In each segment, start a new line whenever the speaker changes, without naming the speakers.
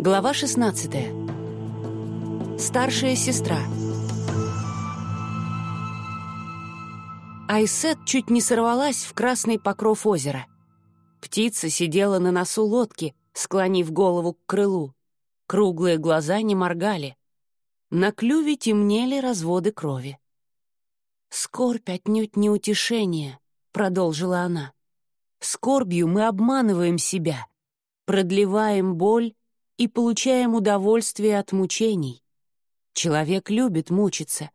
Глава 16. Старшая сестра. Айсет чуть не сорвалась в красный покров озера. Птица сидела на носу лодки, склонив голову к крылу. Круглые глаза не моргали. На клюве темнели разводы крови. «Скорбь отнюдь не утешение», — продолжила она. «Скорбью мы обманываем себя, продлеваем боль и получаем удовольствие от мучений. Человек любит мучиться.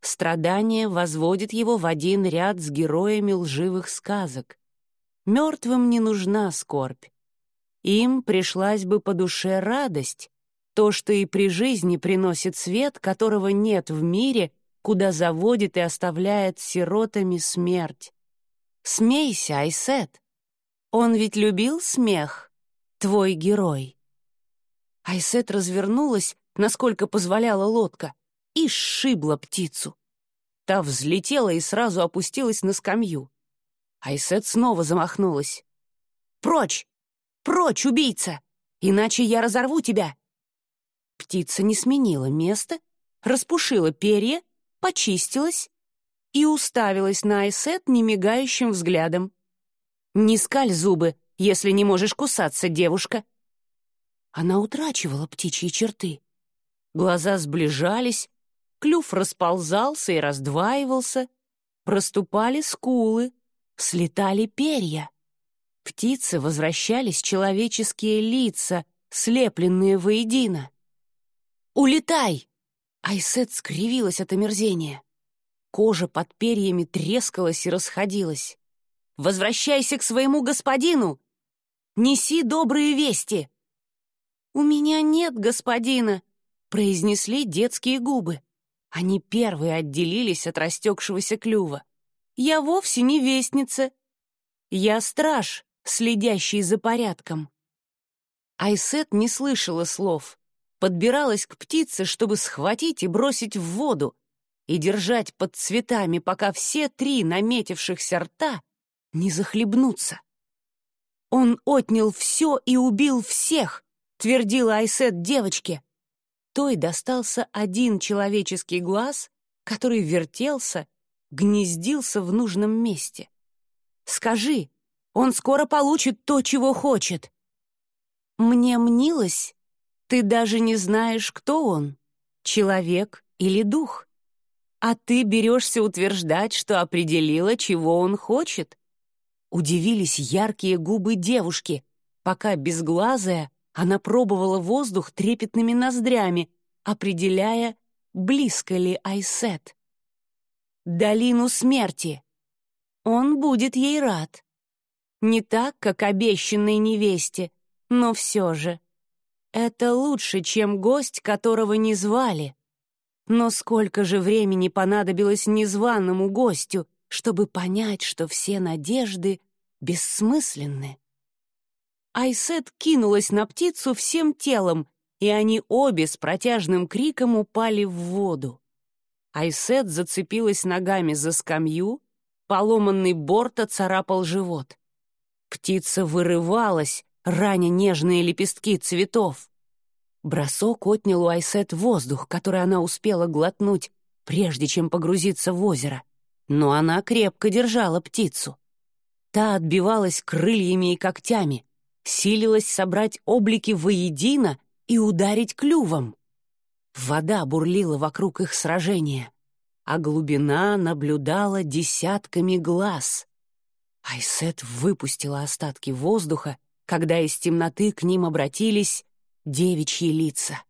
Страдание возводит его в один ряд с героями лживых сказок. Мертвым не нужна скорбь. Им пришлась бы по душе радость, то, что и при жизни приносит свет, которого нет в мире, куда заводит и оставляет сиротами смерть. Смейся, Айсет. Он ведь любил смех, твой герой. Айсет развернулась, насколько позволяла лодка, и сшибла птицу. Та взлетела и сразу опустилась на скамью. Айсет снова замахнулась. «Прочь! Прочь, убийца! Иначе я разорву тебя!» Птица не сменила место, распушила перья, почистилась и уставилась на Айсет немигающим взглядом. «Не скаль зубы, если не можешь кусаться, девушка!» Она утрачивала птичьи черты. Глаза сближались, клюв расползался и раздваивался, проступали скулы, слетали перья. Птицы возвращались человеческие лица, слепленные воедино. «Улетай!» Айсет скривилась от омерзения. Кожа под перьями трескалась и расходилась. «Возвращайся к своему господину! Неси добрые вести!» «У меня нет господина», — произнесли детские губы. Они первые отделились от растекшегося клюва. «Я вовсе не вестница. Я страж, следящий за порядком». Айсет не слышала слов, подбиралась к птице, чтобы схватить и бросить в воду и держать под цветами, пока все три наметившихся рта не захлебнутся. Он отнял все и убил всех, твердила Айсет девочке. Той достался один человеческий глаз, который вертелся, гнездился в нужном месте. «Скажи, он скоро получит то, чего хочет». «Мне мнилось, ты даже не знаешь, кто он, человек или дух. А ты берешься утверждать, что определила, чего он хочет». Удивились яркие губы девушки, пока безглазая она пробовала воздух трепетными ноздрями, определяя, близко ли Айсет. «Долину смерти!» Он будет ей рад. Не так, как обещанной невесте, но все же. Это лучше, чем гость, которого не звали. Но сколько же времени понадобилось незваному гостю, чтобы понять, что все надежды бессмысленны? Айсет кинулась на птицу всем телом, и они обе с протяжным криком упали в воду. Айсет зацепилась ногами за скамью, поломанный борт оцарапал живот. Птица вырывалась, раня нежные лепестки цветов. Бросок отнял у Айсет воздух, который она успела глотнуть, прежде чем погрузиться в озеро. Но она крепко держала птицу. Та отбивалась крыльями и когтями, силилась собрать облики воедино и ударить клювом. Вода бурлила вокруг их сражения, а глубина наблюдала десятками глаз. Айсет выпустила остатки воздуха, когда из темноты к ним обратились девичьи лица.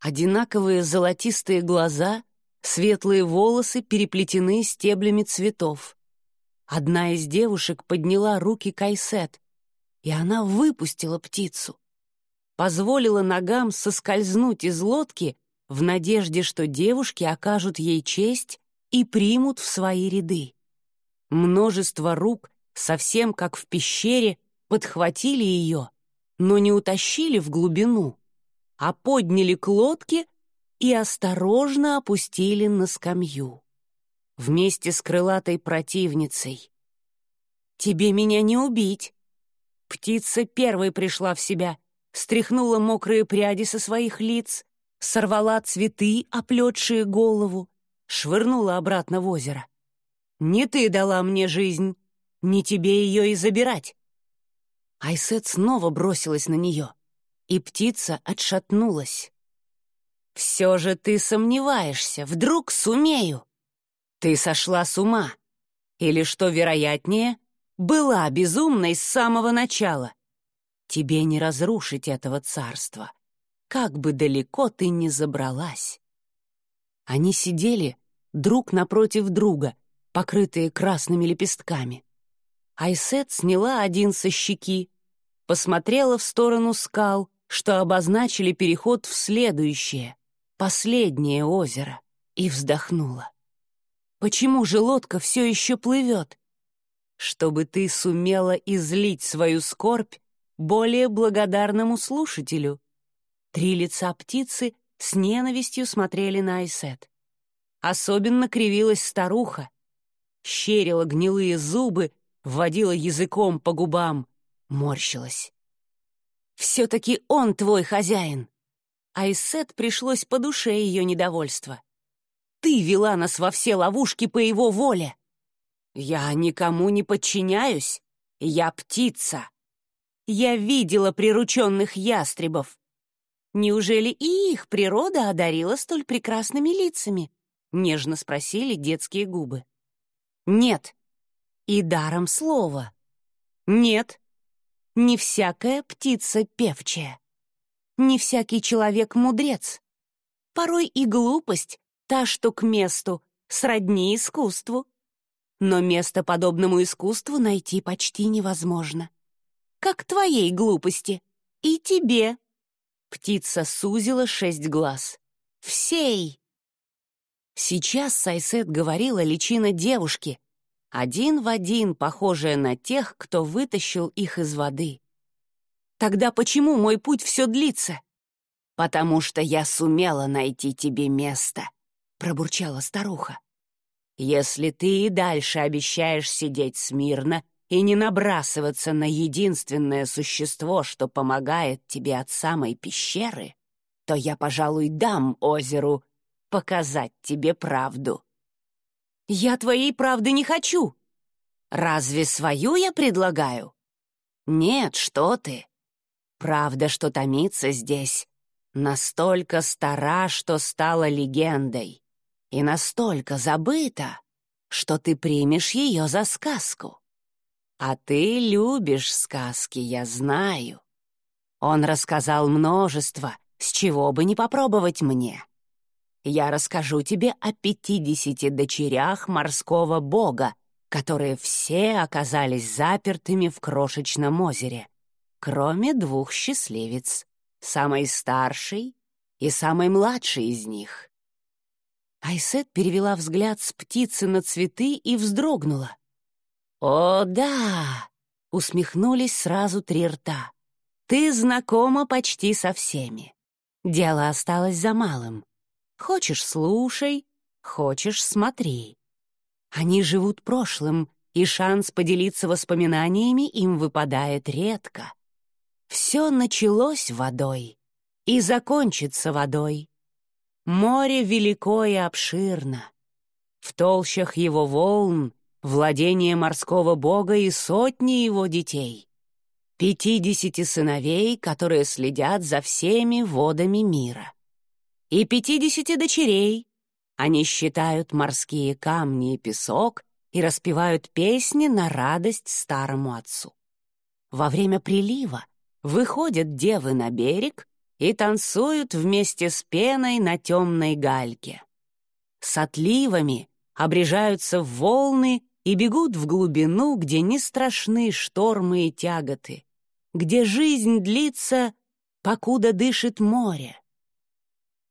Одинаковые золотистые глаза, светлые волосы переплетены стеблями цветов. Одна из девушек подняла руки к Айсет, и она выпустила птицу. Позволила ногам соскользнуть из лодки в надежде, что девушки окажут ей честь и примут в свои ряды. Множество рук, совсем как в пещере, подхватили ее, но не утащили в глубину, а подняли к лодке и осторожно опустили на скамью. Вместе с крылатой противницей. «Тебе меня не убить!» Птица первой пришла в себя, стряхнула мокрые пряди со своих лиц, сорвала цветы, оплетшие голову, швырнула обратно в озеро. «Не ты дала мне жизнь, не тебе ее и забирать!» Айсет снова бросилась на нее, и птица отшатнулась. «Все же ты сомневаешься, вдруг сумею!» «Ты сошла с ума!» Или, что вероятнее, была безумной с самого начала. Тебе не разрушить этого царства, как бы далеко ты ни забралась. Они сидели друг напротив друга, покрытые красными лепестками. Айсет сняла один со щеки, посмотрела в сторону скал, что обозначили переход в следующее, последнее озеро, и вздохнула. Почему же лодка все еще плывет? Чтобы ты сумела излить свою скорбь более благодарному слушателю. Три лица птицы с ненавистью смотрели на Айсет. Особенно кривилась старуха, щерила гнилые зубы, вводила языком по губам, морщилась. «Все-таки он твой хозяин!» Айсет пришлось по душе ее недовольство. Ты вела нас во все ловушки по его воле. Я никому не подчиняюсь. Я птица. Я видела прирученных ястребов. Неужели и их природа одарила столь прекрасными лицами? Нежно спросили детские губы. Нет. И даром слова. Нет. Не всякая птица певчая. Не всякий человек мудрец. Порой и глупость та, что к месту, сродни искусству. Но место подобному искусству найти почти невозможно. Как твоей глупости. И тебе. Птица сузила шесть глаз. Всей. Сейчас Сайсет говорила личина девушки, один в один похожая на тех, кто вытащил их из воды. Тогда почему мой путь все длится? Потому что я сумела найти тебе место. — пробурчала старуха. «Если ты и дальше обещаешь сидеть смирно и не набрасываться на единственное существо, что помогает тебе от самой пещеры, то я, пожалуй, дам озеру показать тебе правду». «Я твоей правды не хочу!» «Разве свою я предлагаю?» «Нет, что ты!» «Правда, что томится здесь, настолько стара, что стала легендой и настолько забыта, что ты примешь ее за сказку. А ты любишь сказки, я знаю. Он рассказал множество, с чего бы не попробовать мне. Я расскажу тебе о пятидесяти дочерях морского бога, которые все оказались запертыми в крошечном озере, кроме двух счастливец, самой старшей и самой младшей из них. Айсет перевела взгляд с птицы на цветы и вздрогнула. «О, да!» — усмехнулись сразу три рта. «Ты знакома почти со всеми. Дело осталось за малым. Хочешь — слушай, хочешь — смотри. Они живут прошлым, и шанс поделиться воспоминаниями им выпадает редко. Все началось водой и закончится водой. Море велико и обширно. В толщах его волн владение морского бога и сотни его детей. Пятидесяти сыновей, которые следят за всеми водами мира. И пятидесяти дочерей. Они считают морские камни и песок и распевают песни на радость старому отцу. Во время прилива выходят девы на берег и танцуют вместе с пеной на темной гальке. С отливами обрежаются волны и бегут в глубину, где не страшны штормы и тяготы, где жизнь длится, покуда дышит море.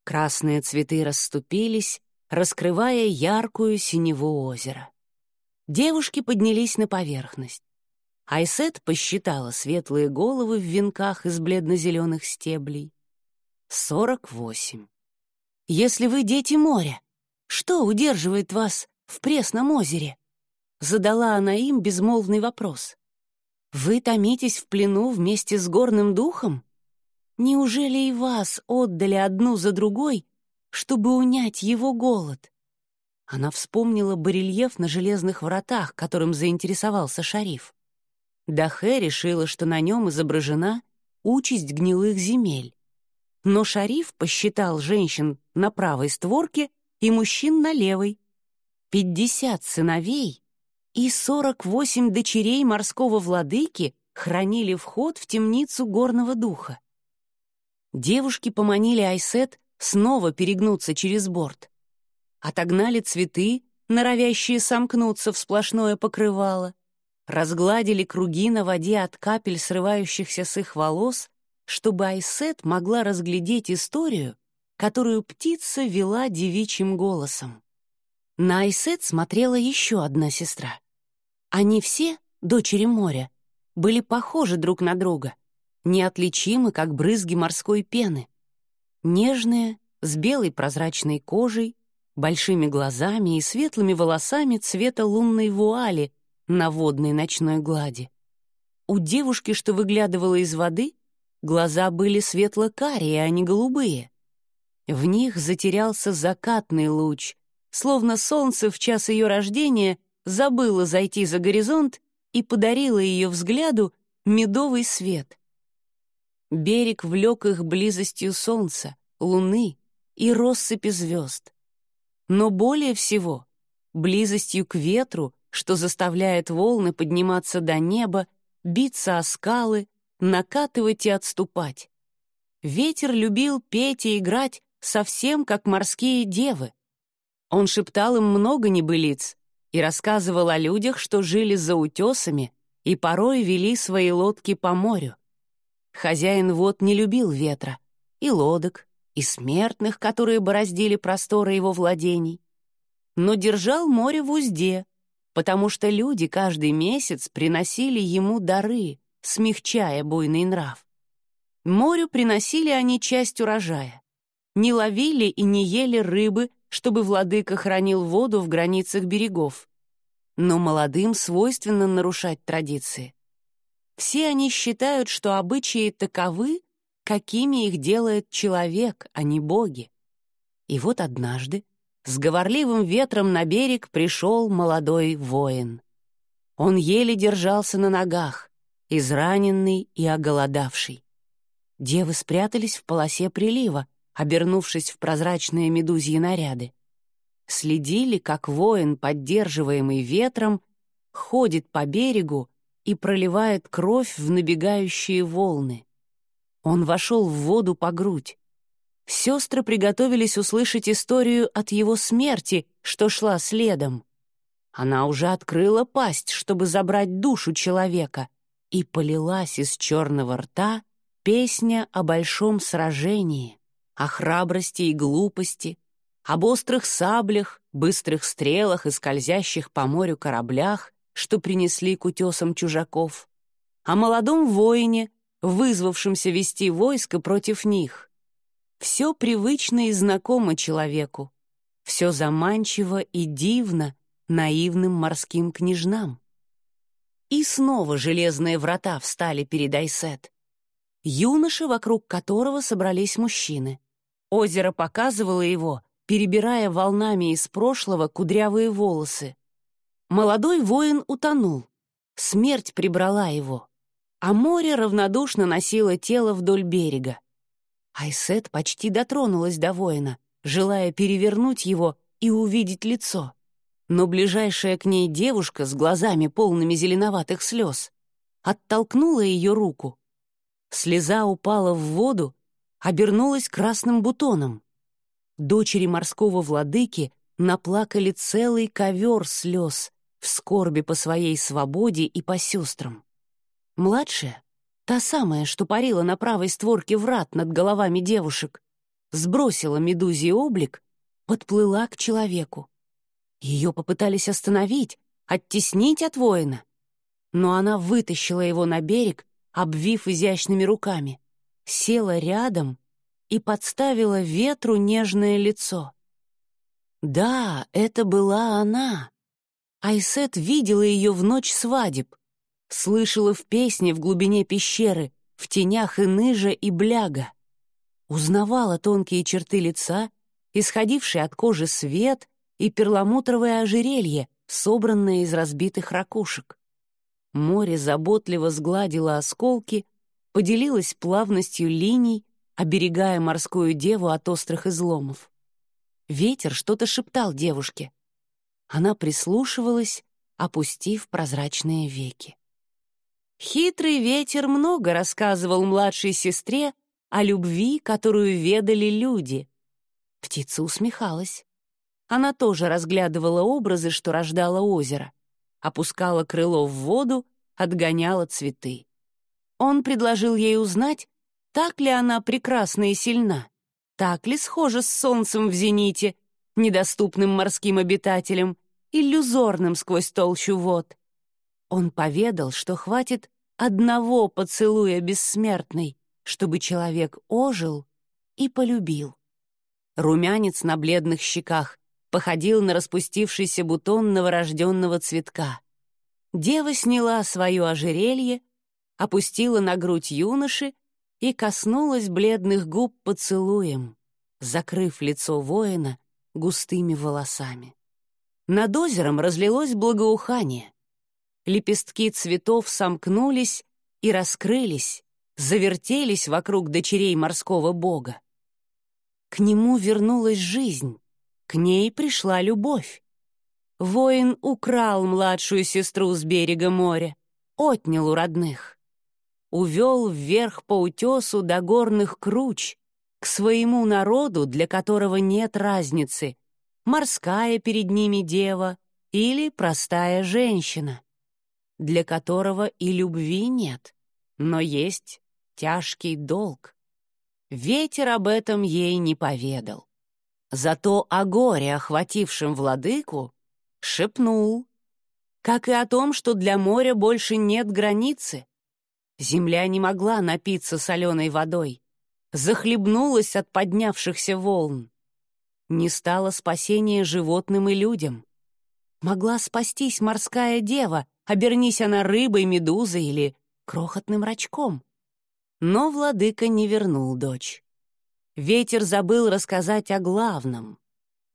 Красные цветы расступились, раскрывая яркую синеву озера. Девушки поднялись на поверхность. Айсет посчитала светлые головы в венках из бледно-зеленых стеблей. Сорок восемь. Если вы дети моря, что удерживает вас в пресном озере? Задала она им безмолвный вопрос. Вы томитесь в плену вместе с горным духом? неужели и вас отдали одну за другой, чтобы унять его голод? Она вспомнила барельеф на железных вратах, которым заинтересовался шариф. Дахе решила, что на нем изображена участь гнилых земель. Но шариф посчитал женщин на правой створке и мужчин на левой. Пятьдесят сыновей и сорок восемь дочерей морского владыки хранили вход в темницу горного духа. Девушки поманили Айсет снова перегнуться через борт. Отогнали цветы, норовящие сомкнуться в сплошное покрывало, разгладили круги на воде от капель, срывающихся с их волос, чтобы Айсет могла разглядеть историю, которую птица вела девичьим голосом. На Айсет смотрела еще одна сестра. Они все, дочери моря, были похожи друг на друга, неотличимы, как брызги морской пены. Нежные, с белой прозрачной кожей, большими глазами и светлыми волосами цвета лунной вуали на водной ночной глади. У девушки, что выглядывала из воды, глаза были светло-карие, а не голубые. В них затерялся закатный луч, словно солнце в час ее рождения забыло зайти за горизонт и подарило ее взгляду медовый свет. Берег влек их близостью солнца, луны и россыпи звезд. Но более всего — близостью к ветру, что заставляет волны подниматься до неба, биться о скалы, накатывать и отступать. Ветер любил петь и играть совсем как морские девы. Он шептал им много небылиц и рассказывал о людях, что жили за утесами и порой вели свои лодки по морю. Хозяин вод не любил ветра, и лодок, и смертных, которые бороздили просторы его владений, но держал море в узде, потому что люди каждый месяц приносили ему дары, смягчая буйный нрав. Морю приносили они часть урожая. Не ловили и не ели рыбы, чтобы владыка хранил воду в границах берегов. Но молодым свойственно нарушать традиции. Все они считают, что обычаи таковы, какими их делает человек, а не боги. И вот однажды с говорливым ветром на берег пришел молодой воин. Он еле держался на ногах, израненный и оголодавший. Девы спрятались в полосе прилива, обернувшись в прозрачные медузьи наряды. Следили, как воин, поддерживаемый ветром, ходит по берегу и проливает кровь в набегающие волны. Он вошел в воду по грудь. Сестры приготовились услышать историю от его смерти, что шла следом. Она уже открыла пасть, чтобы забрать душу человека, и полилась из черного рта песня о большом сражении, о храбрости и глупости, об острых саблях, быстрых стрелах и скользящих по морю кораблях, что принесли к утесам чужаков, о молодом воине, вызвавшемся вести войско против них. Все привычно и знакомо человеку, все заманчиво и дивно наивным морским княжнам. И снова железные врата встали перед Айсет. Юноша, вокруг которого собрались мужчины. Озеро показывало его, перебирая волнами из прошлого кудрявые волосы. Молодой воин утонул. Смерть прибрала его а море равнодушно носило тело вдоль берега. Айсет почти дотронулась до воина, желая перевернуть его и увидеть лицо. Но ближайшая к ней девушка с глазами полными зеленоватых слез оттолкнула ее руку. Слеза упала в воду, обернулась красным бутоном. Дочери морского владыки наплакали целый ковер слез в скорби по своей свободе и по сестрам. Младшая, та самая, что парила на правой створке врат над головами девушек, сбросила медузий облик, подплыла к человеку. Ее попытались остановить, оттеснить от воина. Но она вытащила его на берег, обвив изящными руками, села рядом и подставила ветру нежное лицо. Да, это была она. Айсет видела ее в ночь свадеб, слышала в песне в глубине пещеры, в тенях и ныжа, и бляга. Узнавала тонкие черты лица, исходивший от кожи свет и перламутровое ожерелье, собранное из разбитых ракушек. Море заботливо сгладило осколки, поделилось плавностью линий, оберегая морскую деву от острых изломов. Ветер что-то шептал девушке. Она прислушивалась, опустив прозрачные веки. Хитрый ветер много рассказывал младшей сестре о любви, которую ведали люди. Птица усмехалась. Она тоже разглядывала образы, что рождало озеро, опускала крыло в воду, отгоняла цветы. Он предложил ей узнать, так ли она прекрасна и сильна, так ли схожа с солнцем в зените, недоступным морским обитателям, иллюзорным сквозь толщу вод. Он поведал, что хватит одного поцелуя бессмертной, чтобы человек ожил и полюбил. Румянец на бледных щеках походил на распустившийся бутон новорожденного цветка. Дева сняла свое ожерелье, опустила на грудь юноши и коснулась бледных губ поцелуем, закрыв лицо воина густыми волосами. Над озером разлилось благоухание. Лепестки цветов сомкнулись и раскрылись, завертелись вокруг дочерей морского бога. К нему вернулась жизнь, к ней пришла любовь. Воин украл младшую сестру с берега моря, отнял у родных. Увел вверх по утесу до горных круч, к своему народу, для которого нет разницы, морская перед ними дева или простая женщина, для которого и любви нет, но есть тяжкий долг. Ветер об этом ей не поведал. Зато о горе, охватившем владыку, шепнул, как и о том, что для моря больше нет границы. Земля не могла напиться соленой водой, захлебнулась от поднявшихся волн. Не стало спасения животным и людям. Могла спастись морская дева, обернись она рыбой, медузой или крохотным рачком. Но владыка не вернул дочь. Ветер забыл рассказать о главном,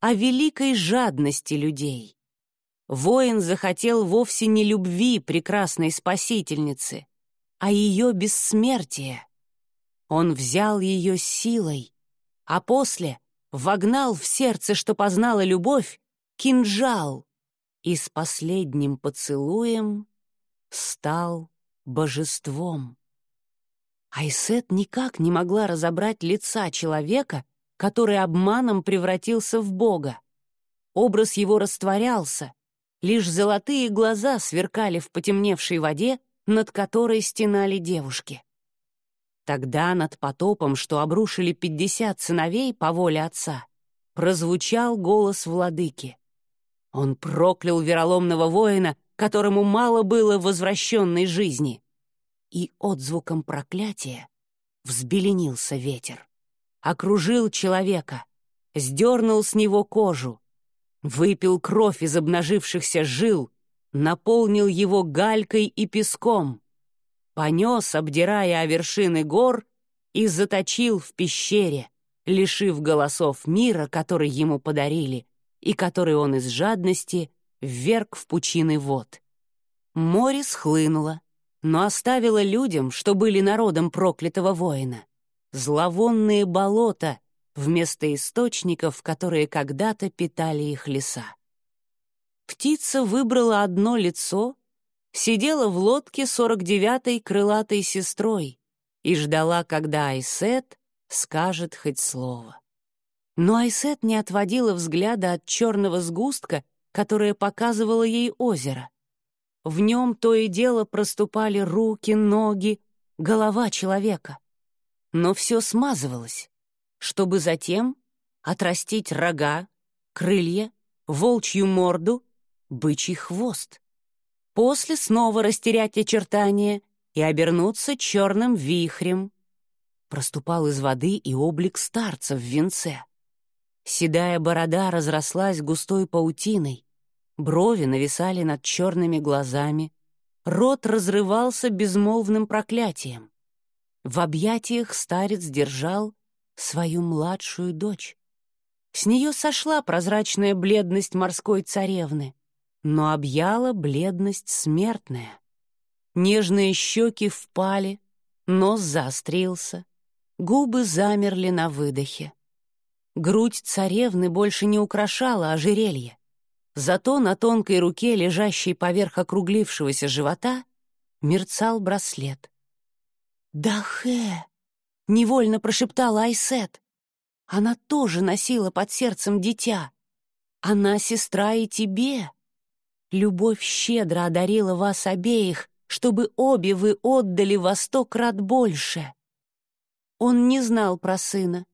о великой жадности людей. Воин захотел вовсе не любви прекрасной спасительницы, а ее бессмертия. Он взял ее силой, а после вогнал в сердце, что познала любовь, кинжал и с последним поцелуем стал божеством. Айсет никак не могла разобрать лица человека, который обманом превратился в бога. Образ его растворялся, лишь золотые глаза сверкали в потемневшей воде, над которой стенали девушки. Тогда над потопом, что обрушили пятьдесят сыновей по воле отца, прозвучал голос владыки. Он проклял вероломного воина, которому мало было возвращенной жизни и отзвуком проклятия взбеленился ветер. Окружил человека, сдернул с него кожу, выпил кровь из обнажившихся жил, наполнил его галькой и песком, понес, обдирая о вершины гор, и заточил в пещере, лишив голосов мира, который ему подарили, и который он из жадности вверг в пучины вод. Море схлынуло, но оставила людям, что были народом проклятого воина, зловонные болота вместо источников, которые когда-то питали их леса. Птица выбрала одно лицо, сидела в лодке сорок девятой крылатой сестрой и ждала, когда Айсет скажет хоть слово. Но Айсет не отводила взгляда от черного сгустка, которое показывало ей озеро — в нем то и дело проступали руки, ноги, голова человека. Но все смазывалось, чтобы затем отрастить рога, крылья, волчью морду, бычий хвост. После снова растерять очертания и обернуться черным вихрем. Проступал из воды и облик старца в венце. Седая борода разрослась густой паутиной, Брови нависали над черными глазами, рот разрывался безмолвным проклятием. В объятиях старец держал свою младшую дочь. С нее сошла прозрачная бледность морской царевны, но объяла бледность смертная. Нежные щеки впали, нос заострился, губы замерли на выдохе. Грудь царевны больше не украшала ожерелье. Зато на тонкой руке, лежащей поверх округлившегося живота, мерцал браслет. «Дахе!» — невольно прошептала Айсет. Она тоже носила под сердцем дитя. Она сестра и тебе. Любовь щедро одарила вас обеих, чтобы обе вы отдали во сто крат больше. Он не знал про сына.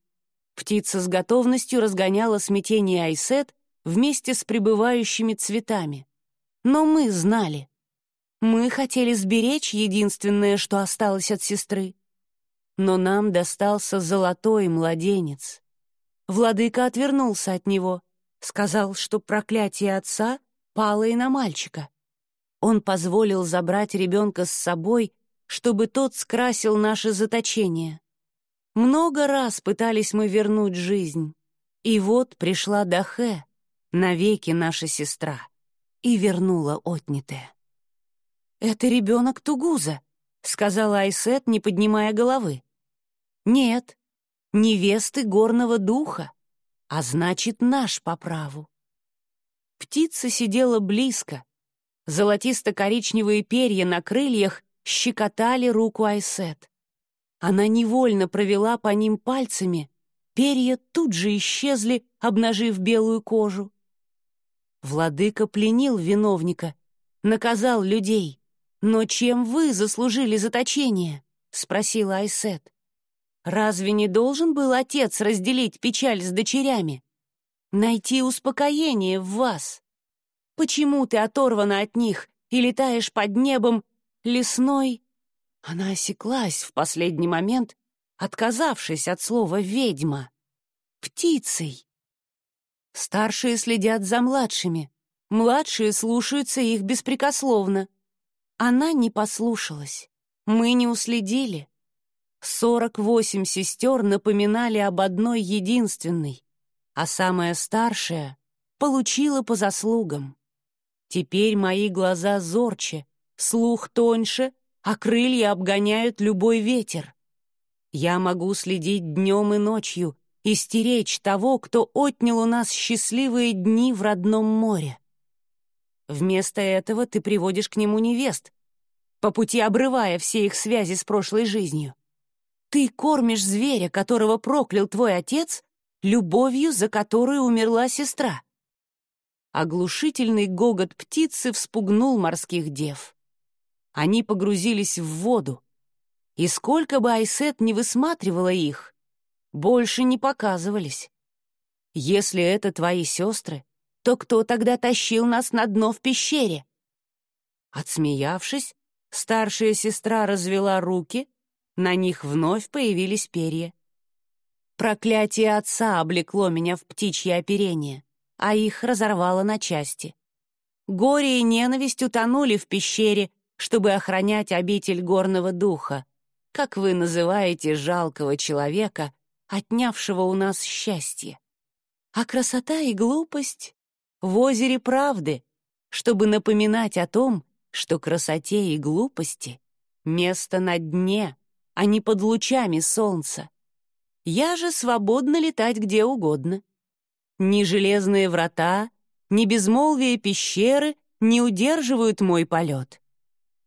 Птица с готовностью разгоняла смятение Айсет вместе с прибывающими цветами. Но мы знали. Мы хотели сберечь единственное, что осталось от сестры. Но нам достался золотой младенец. Владыка отвернулся от него, сказал, что проклятие отца пало и на мальчика. Он позволил забрать ребенка с собой, чтобы тот скрасил наше заточение. Много раз пытались мы вернуть жизнь. И вот пришла Дахе, навеки наша сестра, и вернула отнятое. «Это ребенок Тугуза», — сказала Айсет, не поднимая головы. «Нет, невесты горного духа, а значит, наш по праву. Птица сидела близко. Золотисто-коричневые перья на крыльях щекотали руку Айсет. Она невольно провела по ним пальцами, перья тут же исчезли, обнажив белую кожу. Владыка пленил виновника, наказал людей. «Но чем вы заслужили заточение?» — спросила Айсет. Разве не должен был отец разделить печаль с дочерями? Найти успокоение в вас? Почему ты оторвана от них и летаешь под небом лесной? Она осеклась в последний момент, отказавшись от слова «ведьма». Птицей. Старшие следят за младшими, младшие слушаются их беспрекословно. Она не послушалась, мы не уследили. Сорок восемь сестер напоминали об одной единственной, а самая старшая получила по заслугам. Теперь мои глаза зорче, слух тоньше, а крылья обгоняют любой ветер. Я могу следить днем и ночью и стеречь того, кто отнял у нас счастливые дни в родном море. Вместо этого ты приводишь к нему невест, по пути обрывая все их связи с прошлой жизнью. Ты кормишь зверя, которого проклял твой отец, любовью, за которую умерла сестра. Оглушительный гогот птицы вспугнул морских дев. Они погрузились в воду, и сколько бы Айсет не высматривала их, больше не показывались. Если это твои сестры, то кто тогда тащил нас на дно в пещере? Отсмеявшись, старшая сестра развела руки на них вновь появились перья. Проклятие отца облекло меня в птичье оперение, а их разорвало на части. Горе и ненависть утонули в пещере, чтобы охранять обитель горного духа, как вы называете жалкого человека, отнявшего у нас счастье. А красота и глупость в озере правды, чтобы напоминать о том, что красоте и глупости место на дне, а не под лучами солнца. Я же свободно летать где угодно. Ни железные врата, ни безмолвие пещеры не удерживают мой полет,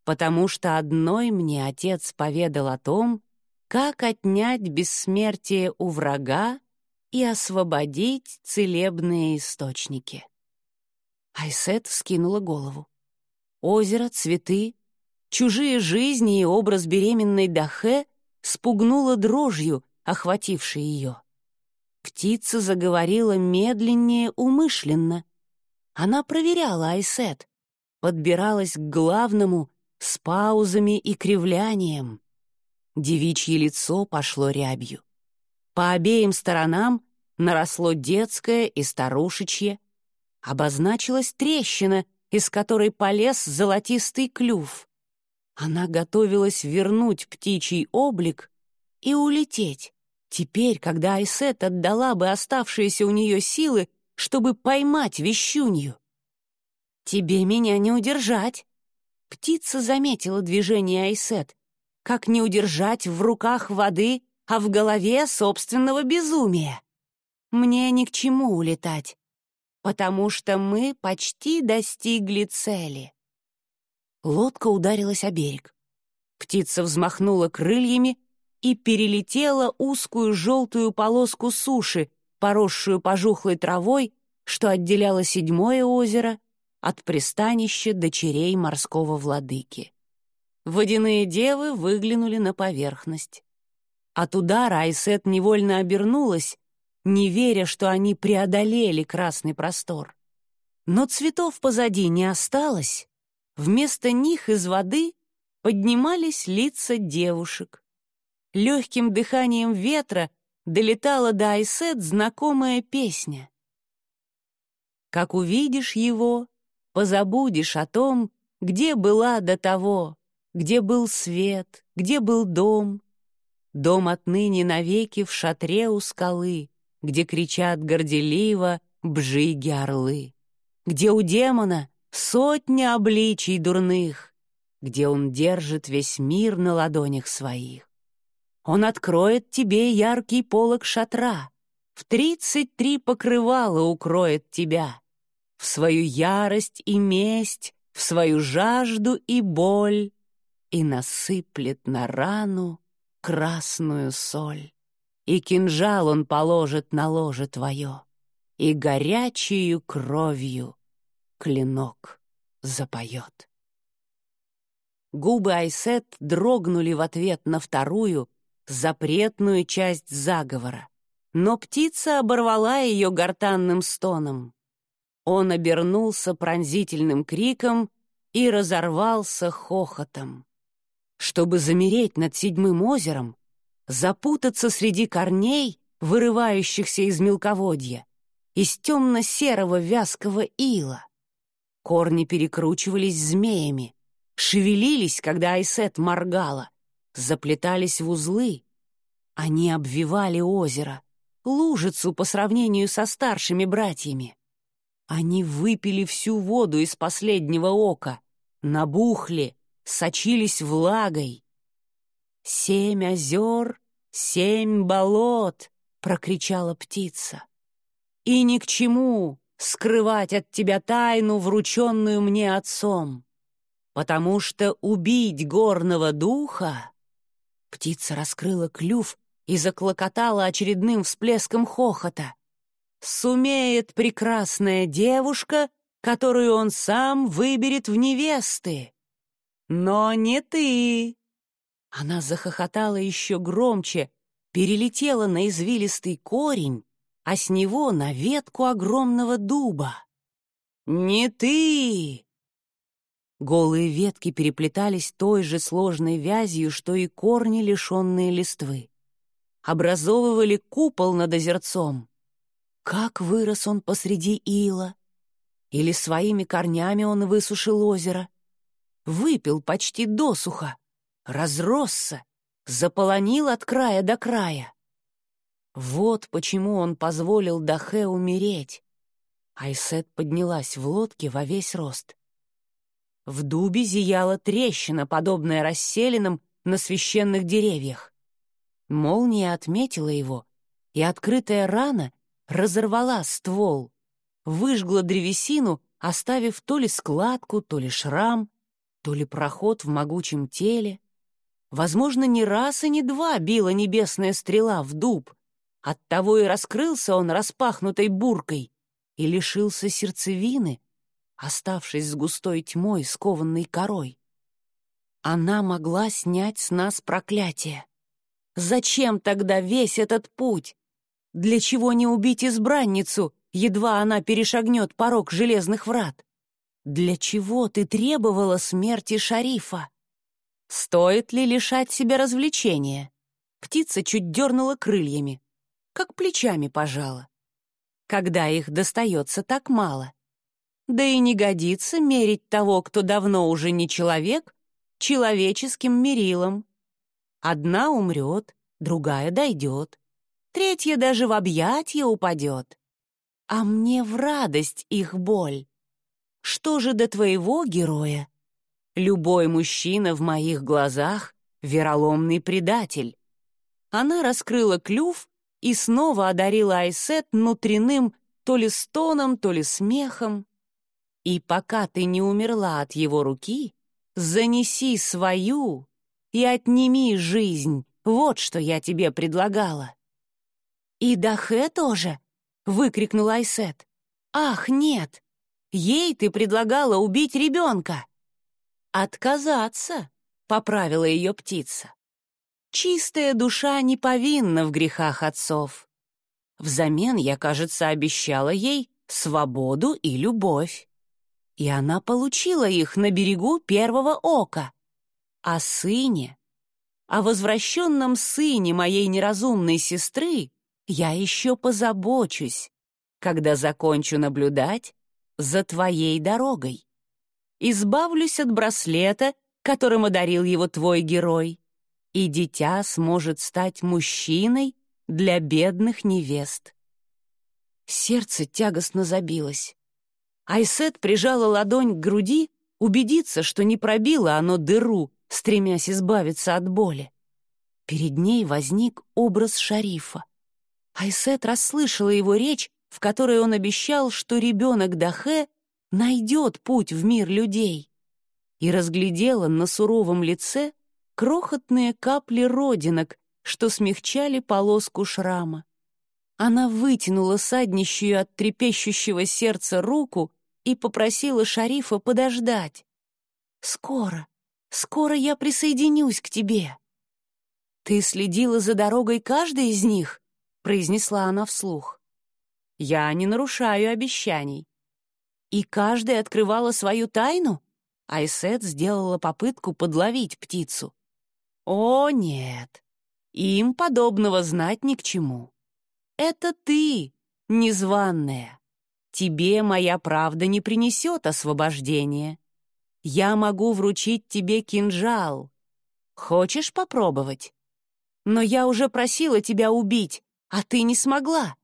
потому что одной мне отец поведал о том, как отнять бессмертие у врага и освободить целебные источники. Айсет скинула голову. Озеро, цветы, Чужие жизни и образ беременной Дахе спугнула дрожью, охватившей ее. Птица заговорила медленнее, умышленно. Она проверяла Айсет, подбиралась к главному с паузами и кривлянием. Девичье лицо пошло рябью. По обеим сторонам наросло детское и старушечье. Обозначилась трещина, из которой полез золотистый клюв. Она готовилась вернуть птичий облик и улететь. Теперь, когда Айсет отдала бы оставшиеся у нее силы, чтобы поймать вещунью. «Тебе меня не удержать!» Птица заметила движение Айсет. Как не удержать в руках воды, а в голове собственного безумия? Мне ни к чему улетать, потому что мы почти достигли цели. Лодка ударилась о берег. Птица взмахнула крыльями и перелетела узкую желтую полоску суши, поросшую пожухлой травой, что отделяло седьмое озеро от пристанища дочерей морского владыки. Водяные девы выглянули на поверхность. От удара Айсет невольно обернулась, не веря, что они преодолели красный простор. Но цветов позади не осталось. Вместо них из воды поднимались лица девушек. Легким дыханием ветра долетала до Айсет знакомая песня. «Как увидишь его, позабудешь о том, где была до того, где был свет, где был дом. Дом отныне навеки в шатре у скалы, где кричат горделиво бжиги-орлы, где у демона сотни обличий дурных, где он держит весь мир на ладонях своих. Он откроет тебе яркий полог шатра, в тридцать три покрывала укроет тебя, в свою ярость и месть, в свою жажду и боль, и насыплет на рану красную соль. И кинжал он положит на ложе твое, и горячую кровью клинок запоет. Губы Айсет дрогнули в ответ на вторую, запретную часть заговора, но птица оборвала ее гортанным стоном. Он обернулся пронзительным криком и разорвался хохотом. Чтобы замереть над седьмым озером, запутаться среди корней, вырывающихся из мелководья, из темно-серого вязкого ила. Корни перекручивались змеями, шевелились, когда Айсет моргала, заплетались в узлы. Они обвивали озеро, лужицу по сравнению со старшими братьями. Они выпили всю воду из последнего ока, набухли, сочились влагой. «Семь озер, семь болот!» — прокричала птица. «И ни к чему скрывать от тебя тайну, врученную мне отцом, потому что убить горного духа...» Птица раскрыла клюв и заклокотала очередным всплеском хохота. «Сумеет прекрасная девушка, которую он сам выберет в невесты. Но не ты!» Она захохотала еще громче, перелетела на извилистый корень, а с него на ветку огромного дуба. «Не ты!» Голые ветки переплетались той же сложной вязью, что и корни, лишенные листвы. Образовывали купол над озерцом. Как вырос он посреди ила! Или своими корнями он высушил озеро? Выпил почти досуха, разросся, заполонил от края до края. Вот почему он позволил Дахе умереть. Айсет поднялась в лодке во весь рост. В дубе зияла трещина, подобная расселенным на священных деревьях. Молния отметила его, и открытая рана разорвала ствол, выжгла древесину, оставив то ли складку, то ли шрам, то ли проход в могучем теле. Возможно, не раз и не два била небесная стрела в дуб. Оттого и раскрылся он распахнутой буркой и лишился сердцевины, оставшись с густой тьмой, скованной корой. Она могла снять с нас проклятие. Зачем тогда весь этот путь? Для чего не убить избранницу, едва она перешагнет порог железных врат? Для чего ты требовала смерти шарифа? Стоит ли лишать себя развлечения? Птица чуть дернула крыльями, как плечами пожала. Когда их достается так мало. Да и не годится мерить того, кто давно уже не человек, человеческим мерилом. Одна умрет, другая дойдет, третья даже в объятья упадет. А мне в радость их боль. Что же до твоего героя? Любой мужчина в моих глазах — вероломный предатель. Она раскрыла клюв и снова одарила Айсет внутренним то ли стоном, то ли смехом. И пока ты не умерла от его руки, занеси свою и отними жизнь, вот что я тебе предлагала. «И Дахе тоже?» — выкрикнул Айсет. «Ах, нет! Ей ты предлагала убить ребенка!» «Отказаться!» — поправила ее птица. «Чистая душа не повинна в грехах отцов. Взамен я, кажется, обещала ей свободу и любовь. И она получила их на берегу первого ока. О сыне, о возвращенном сыне моей неразумной сестры я еще позабочусь, когда закончу наблюдать за твоей дорогой. Избавлюсь от браслета, которым одарил его твой герой, и дитя сможет стать мужчиной для бедных невест. Сердце тягостно забилось. Айсет прижала ладонь к груди, убедиться, что не пробило оно дыру, стремясь избавиться от боли. Перед ней возник образ шарифа. Айсет расслышала его речь, в которой он обещал, что ребенок Дахе найдет путь в мир людей, и разглядела на суровом лице крохотные капли родинок, что смягчали полоску шрама. Она вытянула саднищую от трепещущего сердца руку и попросила шарифа подождать. «Скоро, скоро я присоединюсь к тебе». «Ты следила за дорогой каждой из них?» — произнесла она вслух. «Я не нарушаю обещаний». «И каждая открывала свою тайну?» Айсет сделала попытку подловить птицу. «О, нет, им подобного знать ни к чему. Это ты, незваная. Тебе моя правда не принесет освобождения. Я могу вручить тебе кинжал. Хочешь попробовать? Но я уже просила тебя убить, а ты не смогла.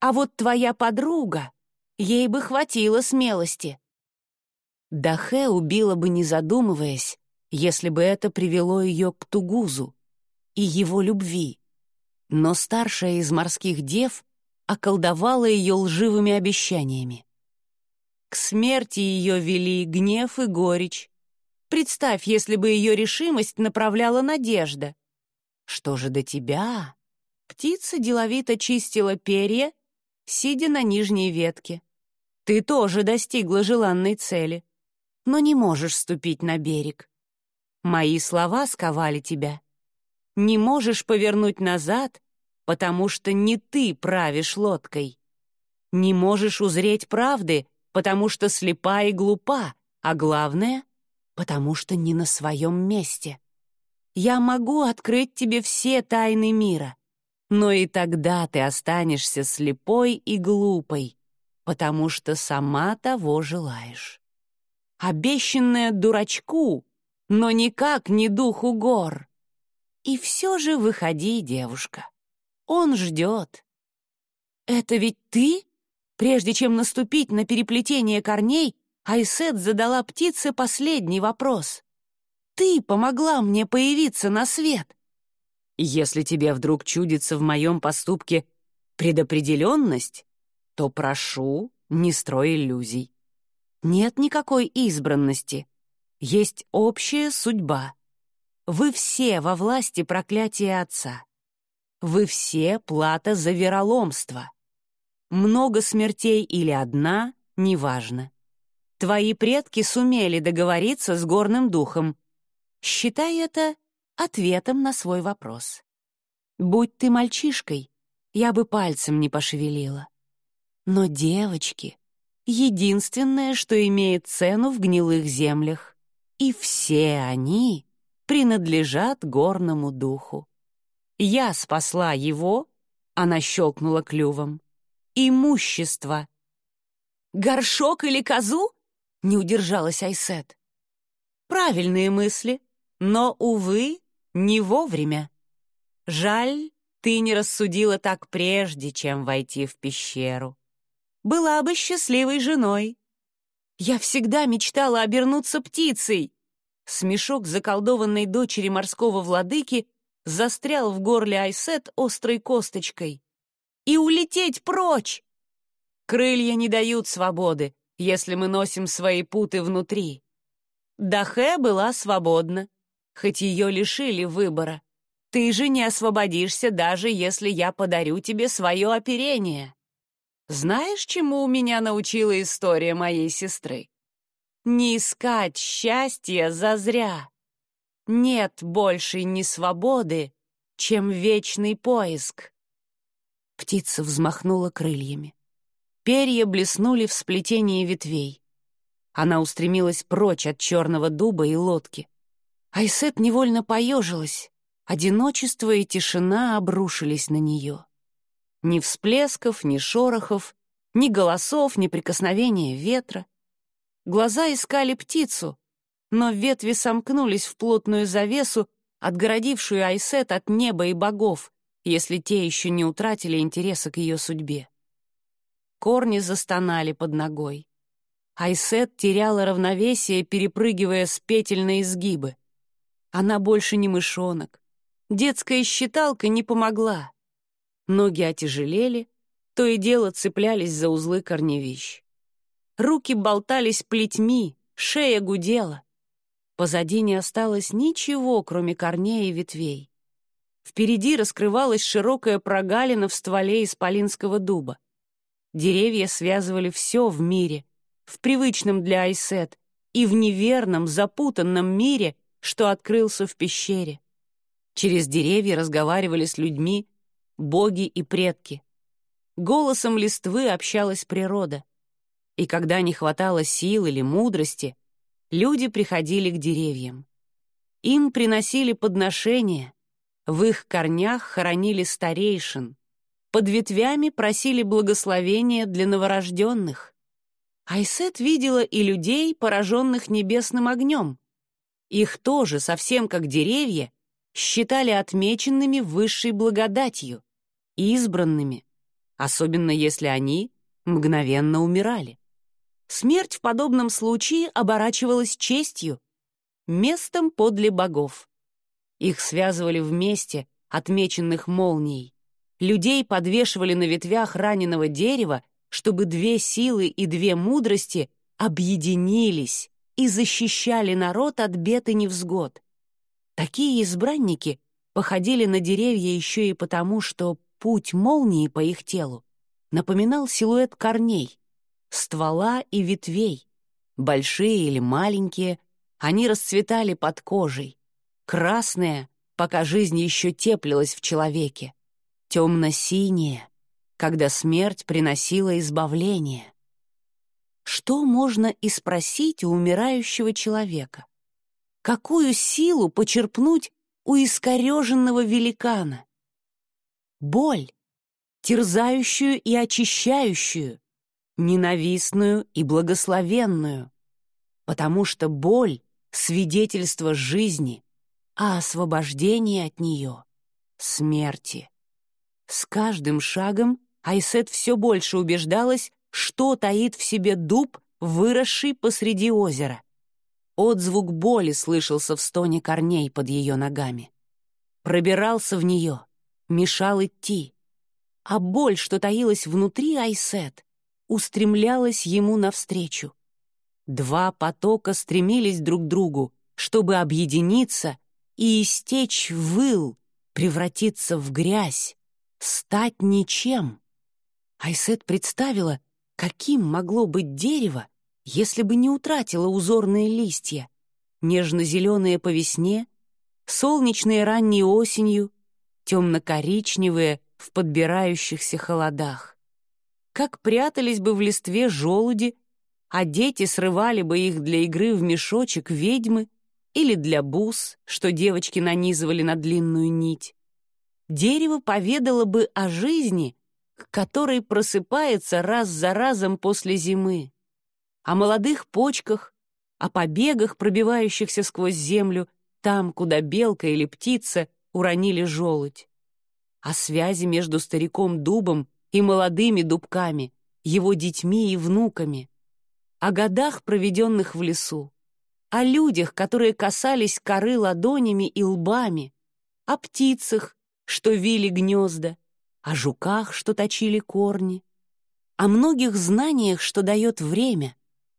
А вот твоя подруга, ей бы хватило смелости. Дахе убила бы, не задумываясь, если бы это привело ее к Тугузу и его любви. Но старшая из морских дев околдовала ее лживыми обещаниями. К смерти ее вели гнев и горечь. Представь, если бы ее решимость направляла надежда. Что же до тебя? Птица деловито чистила перья, сидя на нижней ветке. Ты тоже достигла желанной цели, но не можешь ступить на берег. Мои слова сковали тебя. Не можешь повернуть назад потому что не ты правишь лодкой. Не можешь узреть правды, потому что слепа и глупа, а главное — потому что не на своем месте. Я могу открыть тебе все тайны мира, но и тогда ты останешься слепой и глупой, потому что сама того желаешь. Обещанная дурачку, но никак не духу гор. И все же выходи, девушка. Он ждет. «Это ведь ты?» Прежде чем наступить на переплетение корней, Айсет задала птице последний вопрос. «Ты помогла мне появиться на свет!» «Если тебе вдруг чудится в моем поступке предопределенность, то прошу, не строй иллюзий. Нет никакой избранности. Есть общая судьба. Вы все во власти проклятия отца. Вы все плата за вероломство. Много смертей или одна — неважно. Твои предки сумели договориться с горным духом. Считай это ответом на свой вопрос. Будь ты мальчишкой, я бы пальцем не пошевелила. Но девочки — единственное, что имеет цену в гнилых землях. И все они принадлежат горному духу. Я спасла его, она щелкнула клювом, имущество. Горшок или козу? Не удержалась Айсет. Правильные мысли, но, увы, не вовремя. Жаль, ты не рассудила так прежде, чем войти в пещеру. Была бы счастливой женой. Я всегда мечтала обернуться птицей. Смешок заколдованной дочери морского владыки застрял в горле Айсет острой косточкой. И улететь прочь! Крылья не дают свободы, если мы носим свои путы внутри. Дахе была свободна, хоть ее лишили выбора. Ты же не освободишься, даже если я подарю тебе свое оперение. Знаешь, чему меня научила история моей сестры? Не искать счастья зазря. Нет большей несвободы, чем вечный поиск. Птица взмахнула крыльями. Перья блеснули в сплетении ветвей. Она устремилась прочь от черного дуба и лодки. Айсет невольно поежилась. Одиночество и тишина обрушились на нее. Ни всплесков, ни шорохов, ни голосов, ни прикосновения ветра. Глаза искали птицу, но ветви сомкнулись в плотную завесу, отгородившую Айсет от неба и богов, если те еще не утратили интереса к ее судьбе. Корни застонали под ногой. Айсет теряла равновесие, перепрыгивая с петель на изгибы. Она больше не мышонок. Детская считалка не помогла. Ноги отяжелели, то и дело цеплялись за узлы корневищ. Руки болтались плетьми, шея гудела. Позади не осталось ничего, кроме корней и ветвей. Впереди раскрывалась широкая прогалина в стволе исполинского дуба. Деревья связывали все в мире, в привычном для Айсет, и в неверном, запутанном мире, что открылся в пещере. Через деревья разговаривали с людьми боги и предки. Голосом листвы общалась природа. И когда не хватало сил или мудрости, люди приходили к деревьям. Им приносили подношения, в их корнях хоронили старейшин, под ветвями просили благословения для новорожденных. Айсет видела и людей, пораженных небесным огнем. Их тоже, совсем как деревья, считали отмеченными высшей благодатью, избранными, особенно если они мгновенно умирали. Смерть в подобном случае оборачивалась честью, местом подле богов. Их связывали вместе, отмеченных молнией. Людей подвешивали на ветвях раненого дерева, чтобы две силы и две мудрости объединились и защищали народ от бед и невзгод. Такие избранники походили на деревья еще и потому, что путь молнии по их телу напоминал силуэт корней, ствола и ветвей. Большие или маленькие, они расцветали под кожей. Красные, пока жизнь еще теплилась в человеке темно-синее, когда смерть приносила избавление. Что можно и спросить у умирающего человека? Какую силу почерпнуть у искореженного великана? Боль, терзающую и очищающую, ненавистную и благословенную, потому что боль — свидетельство жизни, а освобождение от нее — смерти. С каждым шагом Айсет все больше убеждалась, что таит в себе дуб, выросший посреди озера. Отзвук боли слышался в стоне корней под ее ногами. Пробирался в нее, мешал идти. А боль, что таилась внутри Айсет, устремлялась ему навстречу. Два потока стремились друг к другу, чтобы объединиться и истечь выл, превратиться в грязь, стать ничем. Айсет представила, каким могло быть дерево, если бы не утратило узорные листья, нежно-зеленые по весне, солнечные ранней осенью, темно-коричневые в подбирающихся холодах. Как прятались бы в листве желуди, а дети срывали бы их для игры в мешочек ведьмы или для бус, что девочки нанизывали на длинную нить дерево поведало бы о жизни, к которой просыпается раз за разом после зимы, о молодых почках, о побегах, пробивающихся сквозь землю, там, куда белка или птица уронили желудь. о связи между стариком-дубом и молодыми дубками, его детьми и внуками, о годах, проведенных в лесу, о людях, которые касались коры ладонями и лбами, о птицах, что вили гнезда, о жуках, что точили корни, о многих знаниях, что дает время,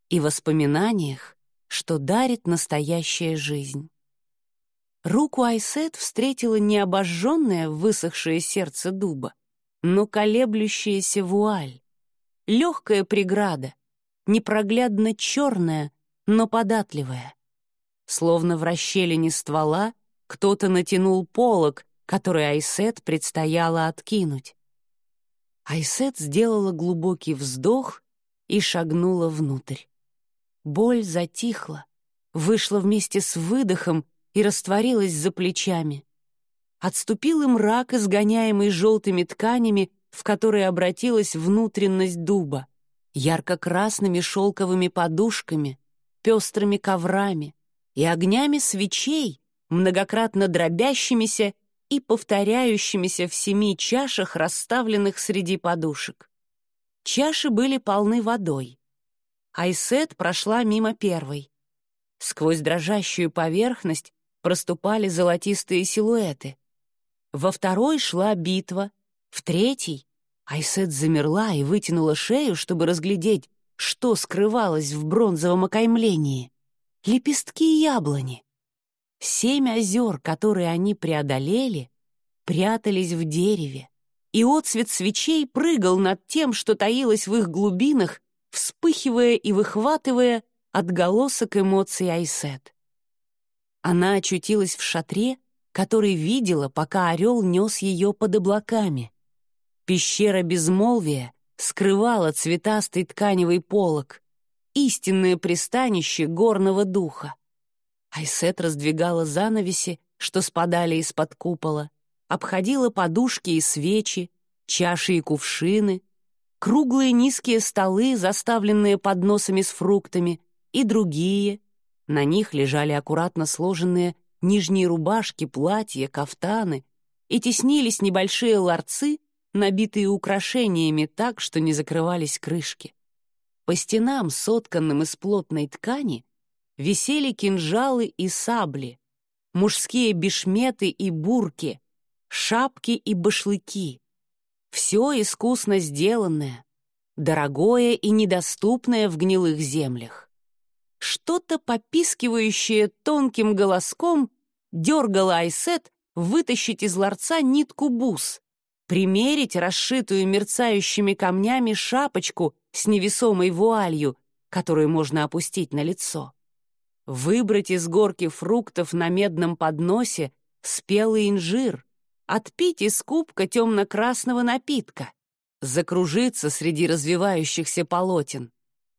и воспоминаниях, что дарит настоящая жизнь. Руку Айсет встретила не обожженное, высохшее сердце дуба, но колеблющаяся вуаль, легкая преграда, непроглядно черная, но податливая. Словно в расщелине ствола кто-то натянул полог, который Айсет предстояло откинуть. Айсет сделала глубокий вздох и шагнула внутрь. Боль затихла, вышла вместе с выдохом и растворилась за плечами. Отступил и мрак, изгоняемый желтыми тканями, в которые обратилась внутренность дуба, ярко-красными шелковыми подушками, пестрыми коврами и огнями свечей, многократно дробящимися и повторяющимися в семи чашах, расставленных среди подушек. Чаши были полны водой. Айсет прошла мимо первой. Сквозь дрожащую поверхность проступали золотистые силуэты. Во второй шла битва, в третьей Айсет замерла и вытянула шею, чтобы разглядеть, что скрывалось в бронзовом окаймлении. Лепестки яблони. Семь озер, которые они преодолели, прятались в дереве, и отцвет свечей прыгал над тем, что таилось в их глубинах, вспыхивая и выхватывая отголосок эмоций Айсет. Она очутилась в шатре, который видела, пока орел нес ее под облаками. Пещера безмолвия скрывала цветастый тканевый полог, истинное пристанище горного духа. Айсет раздвигала занавеси, что спадали из-под купола, обходила подушки и свечи, чаши и кувшины, круглые низкие столы, заставленные подносами с фруктами, и другие. На них лежали аккуратно сложенные нижние рубашки, платья, кафтаны, и теснились небольшие ларцы, набитые украшениями так, что не закрывались крышки. По стенам, сотканным из плотной ткани, висели кинжалы и сабли, мужские бешметы и бурки, шапки и башлыки. Все искусно сделанное, дорогое и недоступное в гнилых землях. Что-то попискивающее тонким голоском дергало Айсет вытащить из ларца нитку бус, примерить расшитую мерцающими камнями шапочку с невесомой вуалью, которую можно опустить на лицо. Выбрать из горки фруктов на медном подносе спелый инжир, отпить из кубка темно-красного напитка, закружиться среди развивающихся полотен,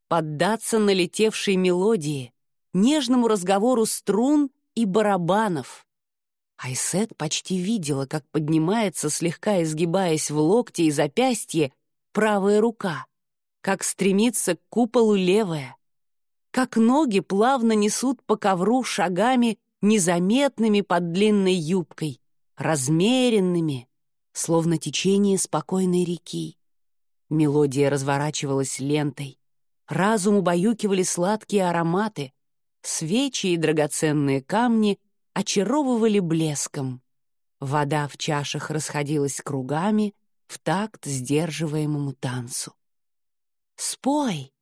поддаться налетевшей мелодии, нежному разговору струн и барабанов. Айсет почти видела, как поднимается, слегка изгибаясь в локте и запястье, правая рука, как стремится к куполу левая, как ноги плавно несут по ковру шагами, незаметными под длинной юбкой, размеренными, словно течение спокойной реки. Мелодия разворачивалась лентой. Разум убаюкивали сладкие ароматы. Свечи и драгоценные камни очаровывали блеском. Вода в чашах расходилась кругами в такт сдерживаемому танцу. «Спой!» —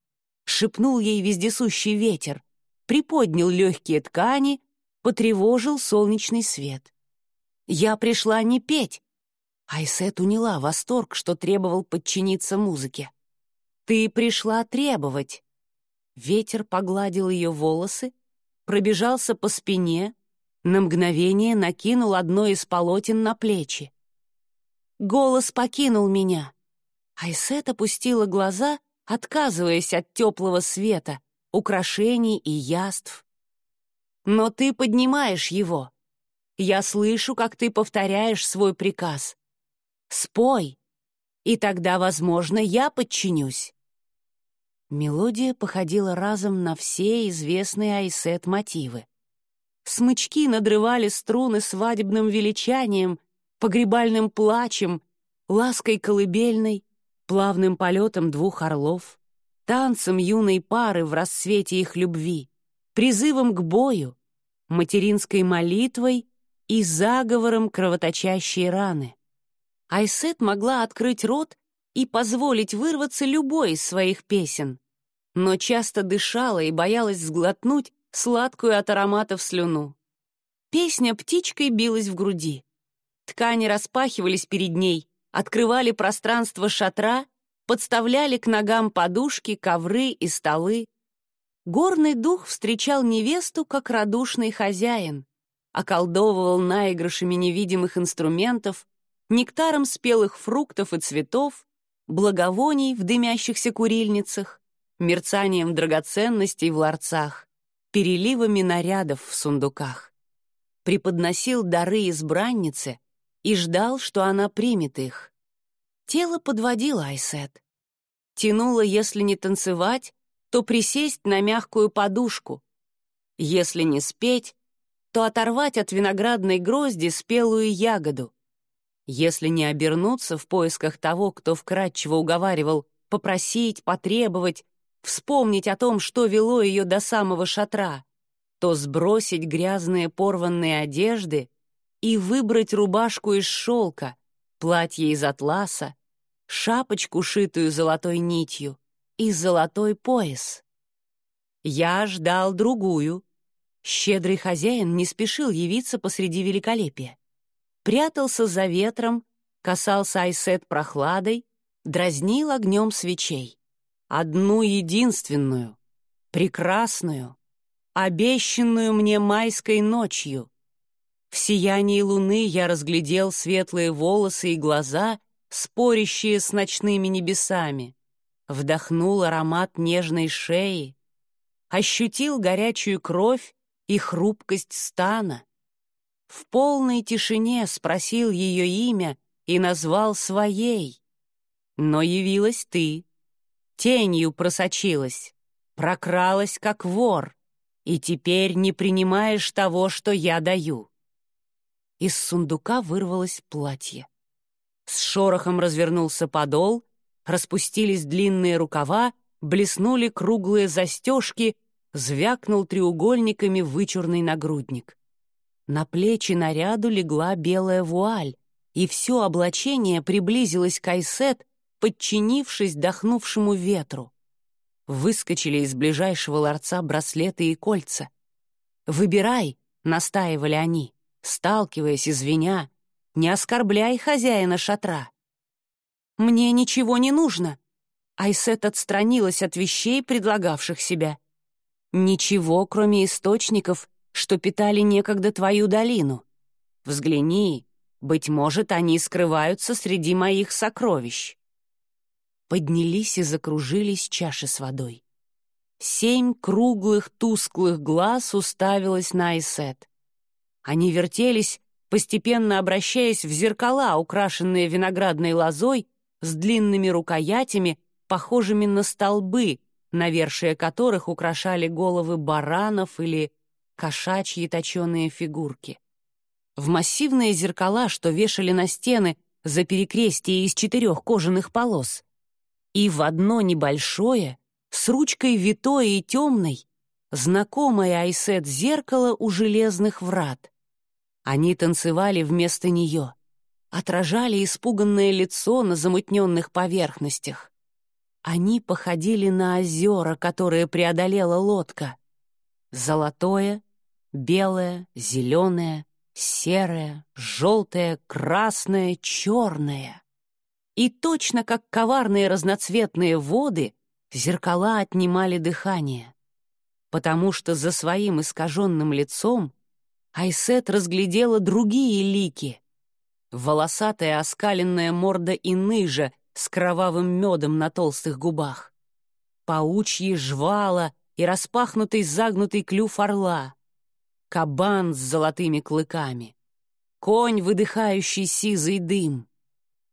шепнул ей вездесущий ветер, приподнял легкие ткани, потревожил солнечный свет. Я пришла не петь. Айсет уняла восторг, что требовал подчиниться музыке. Ты пришла требовать. Ветер погладил ее волосы, пробежался по спине, на мгновение накинул одно из полотен на плечи. Голос покинул меня. Айсет опустила глаза, отказываясь от теплого света, украшений и яств. Но ты поднимаешь его. Я слышу, как ты повторяешь свой приказ. Спой, и тогда, возможно, я подчинюсь. Мелодия походила разом на все известные Айсет мотивы. Смычки надрывали струны свадебным величанием, погребальным плачем, лаской колыбельной, плавным полетом двух орлов, танцем юной пары в рассвете их любви, призывом к бою, материнской молитвой и заговором кровоточащей раны. Айсет могла открыть рот и позволить вырваться любой из своих песен, но часто дышала и боялась сглотнуть сладкую от ароматов слюну. Песня птичкой билась в груди. Ткани распахивались перед ней, открывали пространство шатра, подставляли к ногам подушки, ковры и столы. Горный дух встречал невесту как радушный хозяин, околдовывал наигрышами невидимых инструментов, нектаром спелых фруктов и цветов, благовоний в дымящихся курильницах, мерцанием драгоценностей в ларцах, переливами нарядов в сундуках. Преподносил дары избраннице и ждал, что она примет их. Тело подводило Айсет. Тянуло, если не танцевать, то присесть на мягкую подушку. Если не спеть, то оторвать от виноградной грозди спелую ягоду. Если не обернуться в поисках того, кто вкратчиво уговаривал попросить, потребовать, вспомнить о том, что вело ее до самого шатра, то сбросить грязные порванные одежды и выбрать рубашку из шелка, платье из атласа, шапочку, шитую золотой нитью, и золотой пояс. Я ждал другую. Щедрый хозяин не спешил явиться посреди великолепия прятался за ветром, касался Айсет прохладой, дразнил огнем свечей. Одну единственную, прекрасную, обещанную мне майской ночью. В сиянии луны я разглядел светлые волосы и глаза, спорящие с ночными небесами, вдохнул аромат нежной шеи, ощутил горячую кровь и хрупкость стана, в полной тишине спросил ее имя и назвал своей. Но явилась ты, тенью просочилась, прокралась, как вор, и теперь не принимаешь того, что я даю. Из сундука вырвалось платье. С шорохом развернулся подол, распустились длинные рукава, блеснули круглые застежки, звякнул треугольниками вычурный нагрудник. На плечи наряду легла белая вуаль, и все облачение приблизилось к Айсет, подчинившись дохнувшему ветру. Выскочили из ближайшего ларца браслеты и кольца. «Выбирай», — настаивали они, сталкиваясь, извиня, «не оскорбляй хозяина шатра». «Мне ничего не нужно», — Айсет отстранилась от вещей, предлагавших себя. «Ничего, кроме источников, что питали некогда твою долину. Взгляни, быть может, они скрываются среди моих сокровищ». Поднялись и закружились чаши с водой. Семь круглых тусклых глаз уставилось на Айсет. Они вертелись, постепенно обращаясь в зеркала, украшенные виноградной лозой, с длинными рукоятями, похожими на столбы, навершие которых украшали головы баранов или кошачьи точеные фигурки. В массивные зеркала, что вешали на стены за перекрестие из четырех кожаных полос. И в одно небольшое, с ручкой витой и темной, знакомое Айсет зеркало у железных врат. Они танцевали вместо нее, отражали испуганное лицо на замутненных поверхностях. Они походили на озера, которые преодолела лодка. Золотое, Белое, зеленое, серое, желтое, красное, черное. И точно как коварные разноцветные воды, зеркала отнимали дыхание. Потому что за своим искаженным лицом Айсет разглядела другие лики. Волосатая оскаленная морда иныжа с кровавым медом на толстых губах. Паучьи жвала и распахнутый загнутый клюв орла — кабан с золотыми клыками, конь, выдыхающий сизый дым,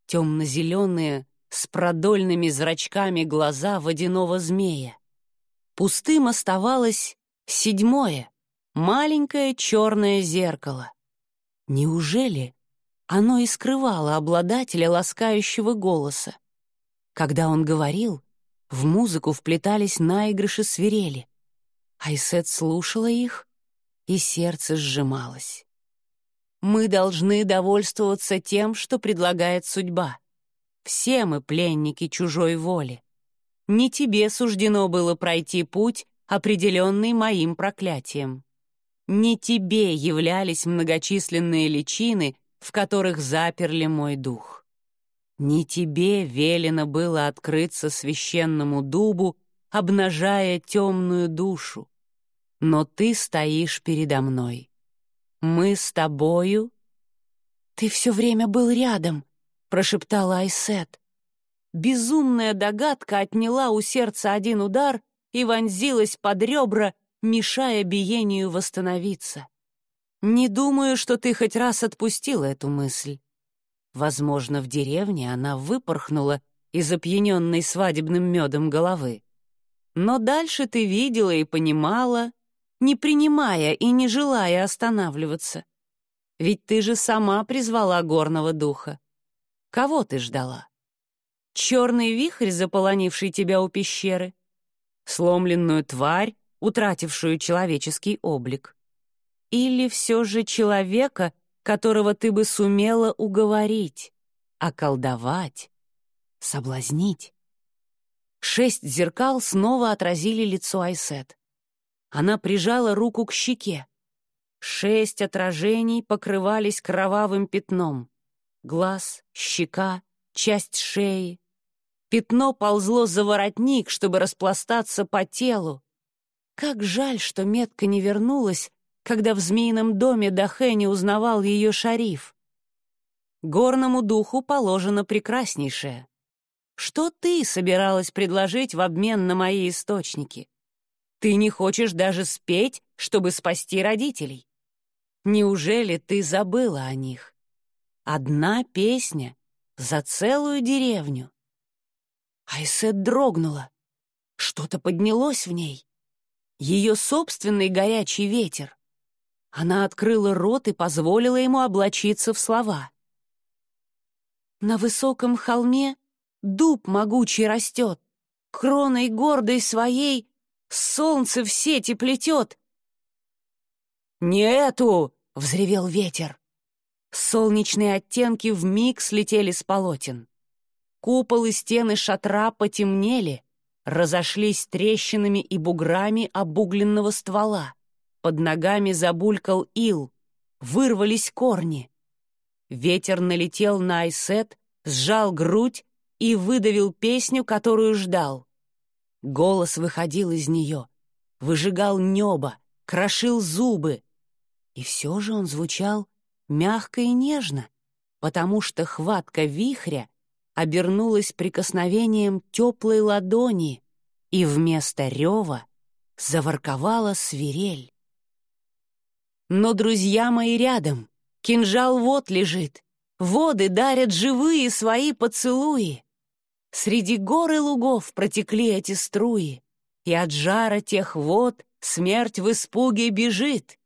темно-зеленые с продольными зрачками глаза водяного змея. Пустым оставалось седьмое, маленькое черное зеркало. Неужели Оно и скрывало обладателя ласкающего голоса. Когда он говорил, в музыку вплетались наигрыши свирели. Айсет слушала их, и сердце сжималось. Мы должны довольствоваться тем, что предлагает судьба. Все мы пленники чужой воли. Не тебе суждено было пройти путь, определенный моим проклятием. Не тебе являлись многочисленные личины, в которых заперли мой дух. Не тебе велено было открыться священному дубу, обнажая темную душу. Но ты стоишь передо мной. Мы с тобою...» «Ты все время был рядом», — прошептала Айсет. Безумная догадка отняла у сердца один удар и вонзилась под ребра, мешая биению восстановиться. «Не думаю, что ты хоть раз отпустила эту мысль». Возможно, в деревне она выпорхнула из опьяненной свадебным медом головы. Но дальше ты видела и понимала, не принимая и не желая останавливаться. Ведь ты же сама призвала горного духа. Кого ты ждала? Черный вихрь, заполонивший тебя у пещеры? Сломленную тварь, утратившую человеческий облик? Или все же человека, которого ты бы сумела уговорить, околдовать, соблазнить? Шесть зеркал снова отразили лицо Айсет. Она прижала руку к щеке. Шесть отражений покрывались кровавым пятном. Глаз, щека, часть шеи. Пятно ползло за воротник, чтобы распластаться по телу. Как жаль, что метка не вернулась, когда в змеином доме Дахе не узнавал ее шариф. Горному духу положено прекраснейшее. Что ты собиралась предложить в обмен на мои источники? Ты не хочешь даже спеть, чтобы спасти родителей. Неужели ты забыла о них? Одна песня за целую деревню. Айсет дрогнула. Что-то поднялось в ней. Ее собственный горячий ветер. Она открыла рот и позволила ему облачиться в слова. На высоком холме дуб могучий растет, кроной гордой своей Солнце в сети плетет!» «Не эту!» — взревел ветер. Солнечные оттенки вмиг слетели с полотен. Купол и стены шатра потемнели, разошлись трещинами и буграми обугленного ствола. Под ногами забулькал ил, вырвались корни. Ветер налетел на Айсет, сжал грудь и выдавил песню, которую ждал. Голос выходил из нее, выжигал небо, крошил зубы. И все же он звучал мягко и нежно, потому что хватка вихря обернулась прикосновением теплой ладони, и вместо рева заворковала свирель. Но друзья мои рядом, кинжал вот лежит, воды дарят живые свои поцелуи. Среди гор и лугов протекли эти струи, и от жара тех вод смерть в испуге бежит.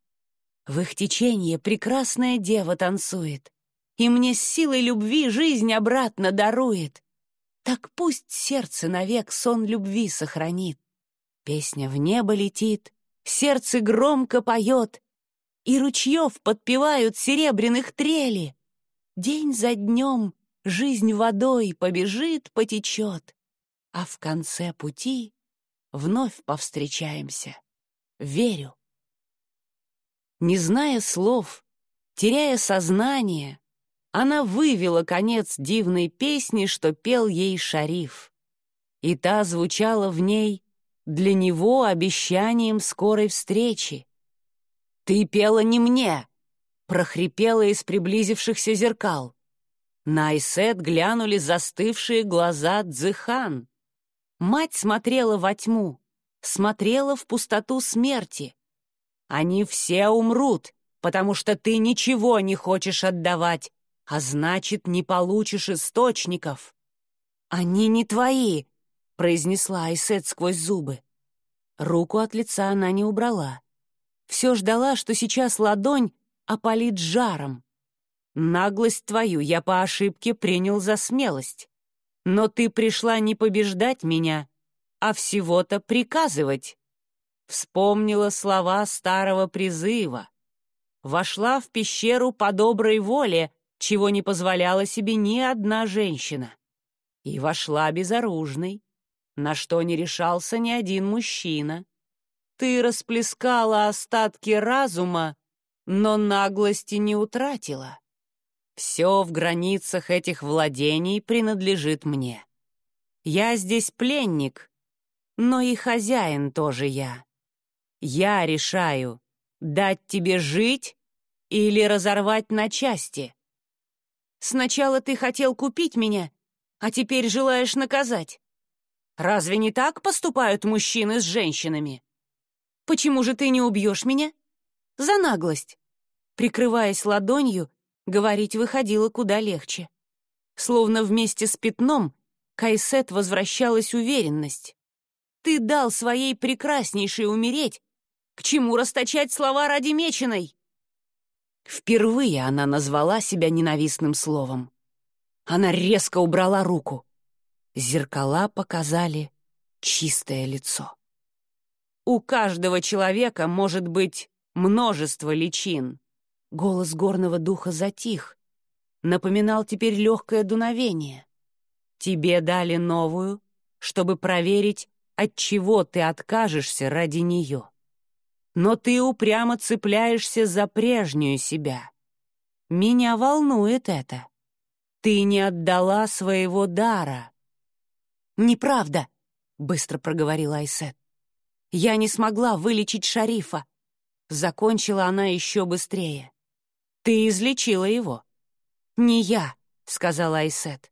В их течение прекрасная дева танцует, и мне с силой любви жизнь обратно дарует. Так пусть сердце навек сон любви сохранит. Песня в небо летит, сердце громко поет, и ручьев подпевают серебряных трели. День за днем жизнь водой побежит, потечет, а в конце пути вновь повстречаемся. Верю. Не зная слов, теряя сознание, она вывела конец дивной песни, что пел ей шариф. И та звучала в ней для него обещанием скорой встречи. «Ты пела не мне!» — прохрипела из приблизившихся зеркал. На Айсет глянули застывшие глаза Дзыхан. Мать смотрела во тьму, смотрела в пустоту смерти. Они все умрут, потому что ты ничего не хочешь отдавать, а значит, не получишь источников. Они не твои, произнесла Айсет сквозь зубы. Руку от лица она не убрала. Все ждала, что сейчас ладонь опалит жаром. Наглость твою я по ошибке принял за смелость. Но ты пришла не побеждать меня, а всего-то приказывать. Вспомнила слова старого призыва. Вошла в пещеру по доброй воле, чего не позволяла себе ни одна женщина. И вошла безоружной, на что не решался ни один мужчина. Ты расплескала остатки разума, но наглости не утратила. Все в границах этих владений принадлежит мне. Я здесь пленник, но и хозяин тоже я. Я решаю, дать тебе жить или разорвать на части. Сначала ты хотел купить меня, а теперь желаешь наказать. Разве не так поступают мужчины с женщинами? Почему же ты не убьешь меня? За наглость. Прикрываясь ладонью, Говорить выходило куда легче. Словно вместе с пятном Кайсет возвращалась уверенность. «Ты дал своей прекраснейшей умереть! К чему расточать слова ради меченой?» Впервые она назвала себя ненавистным словом. Она резко убрала руку. Зеркала показали чистое лицо. У каждого человека может быть множество личин. Голос горного духа затих, напоминал теперь легкое дуновение. «Тебе дали новую, чтобы проверить, от чего ты откажешься ради нее. Но ты упрямо цепляешься за прежнюю себя. Меня волнует это. Ты не отдала своего дара». «Неправда», — быстро проговорила Айсет. «Я не смогла вылечить шарифа». Закончила она еще быстрее. Ты излечила его». «Не я», — сказала Айсет.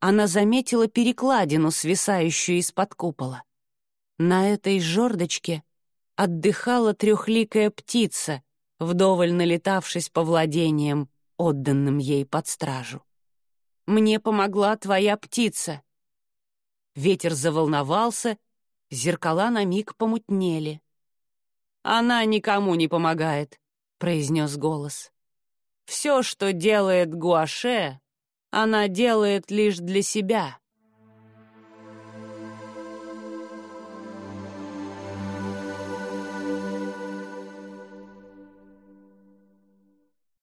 Она заметила перекладину, свисающую из-под купола. На этой жердочке отдыхала трехликая птица, вдоволь налетавшись по владениям, отданным ей под стражу. «Мне помогла твоя птица». Ветер заволновался, зеркала на миг помутнели. «Она никому не помогает», — произнес голос. Все, что делает Гуаше, она делает лишь для себя.